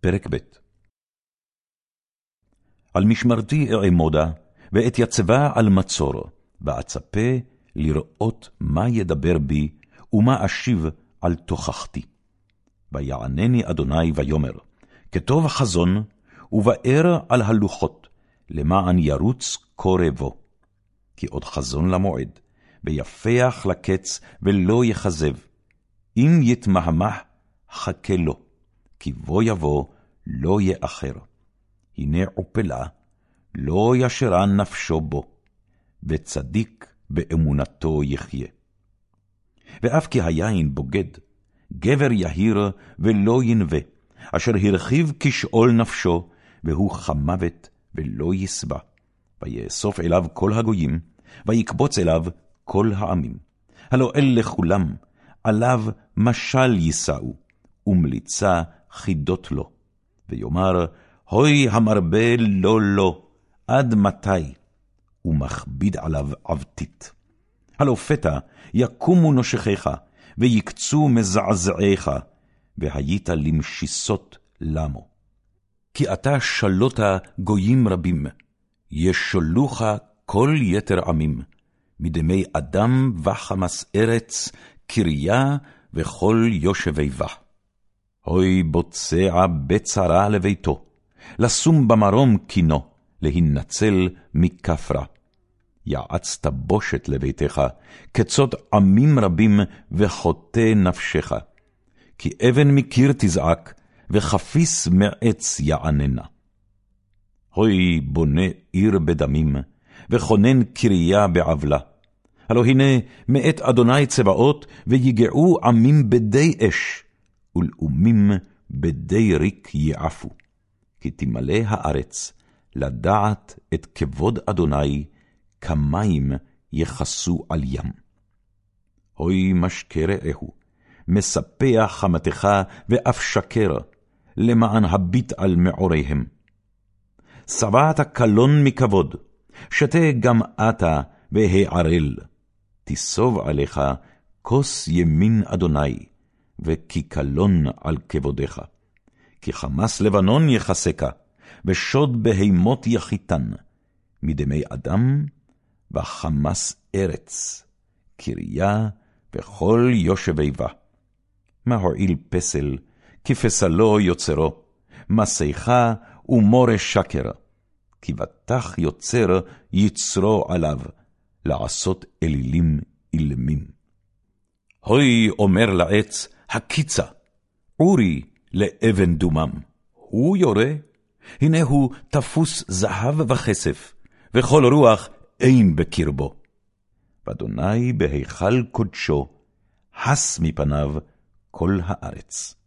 פרק ב' על משמרתי אעמודה, ואתייצבה על מצור, ואצפה לראות מה ידבר בי, ומה אשיב על תוכחתי. ויענני אדוני ויאמר, כתוב חזון, ובאר על הלוחות, למען ירוץ קורבו. כי עוד חזון למועד, ויפח לקץ, ולא יכזב. אם יתמהמה, חכה לו, כי בוא יבוא, לא יאחר. הנה עופלה, לא ישרה נפשו בו, וצדיק באמונתו יחיה. ואף כי היין בוגד, גבר יהיר ולא ינבה, אשר הרחיב כשאול נפשו, והוא חמוות ולא יסבע. ויאסוף אליו כל הגויים, ויקבוץ אליו כל העמים. הלא אלה כולם, עליו משל יישאו, ומליצה חידות לו. ויאמר, הוי המרבה לא לו, עד מתי? ומכביד עליו עבטית. הלא פתע יקומו נושכיך, ויקצו מזעזעיך, והיית למשיסות למו. כי אתה שלותה גויים רבים, ישולוך כל יתר עמים, מדמי אדם וחמס ארץ, קריה וכל יושבי בה. הוי בוצע בצרה לביתו, לשום במרום קינו, להינצל מכפרה. יעצת בושת לביתך, כצות עמים רבים וחוטא נפשך. כי אבן מקיר תזעק, וחפיס מעץ יעננה. הוי בונה עיר בדמים, וכונן קריה בעוולה. הלא הנה מאת אדוני צבאות, ויגעו עמים בדי אש, ולאומים בדי ריק יעפו. כי תמלא הארץ, לדעת את כבוד אדוני, כמים יכסו על ים. הוי משקה רעהו, מספח חמתך ואף שקר, למען הביט על מעוריהם. שבעת קלון מכבוד, שתה גם אתה והערל. תיסוב עליך כוס ימין אדוני, וכי קלון על כבודך. כי חמס לבנון יחסקה, ושוד בהימות יחיתן, מדמי אדם וחמס ארץ, קריה וכל יושבי בה. מה הועיל פסל, כפסלו יוצרו, מסיכה ומורש שקר, כי בטח יוצר יצרו עליו, לעשות אלילים אילמים. הוי אומר לעץ, הקיצה, עורי לאבן דומם. הוא יורה, הנה הוא תפוס זהב וכסף, וכל רוח אין בקרבו. ואדוני בהיכל קודשו, הס מפניו כל הארץ.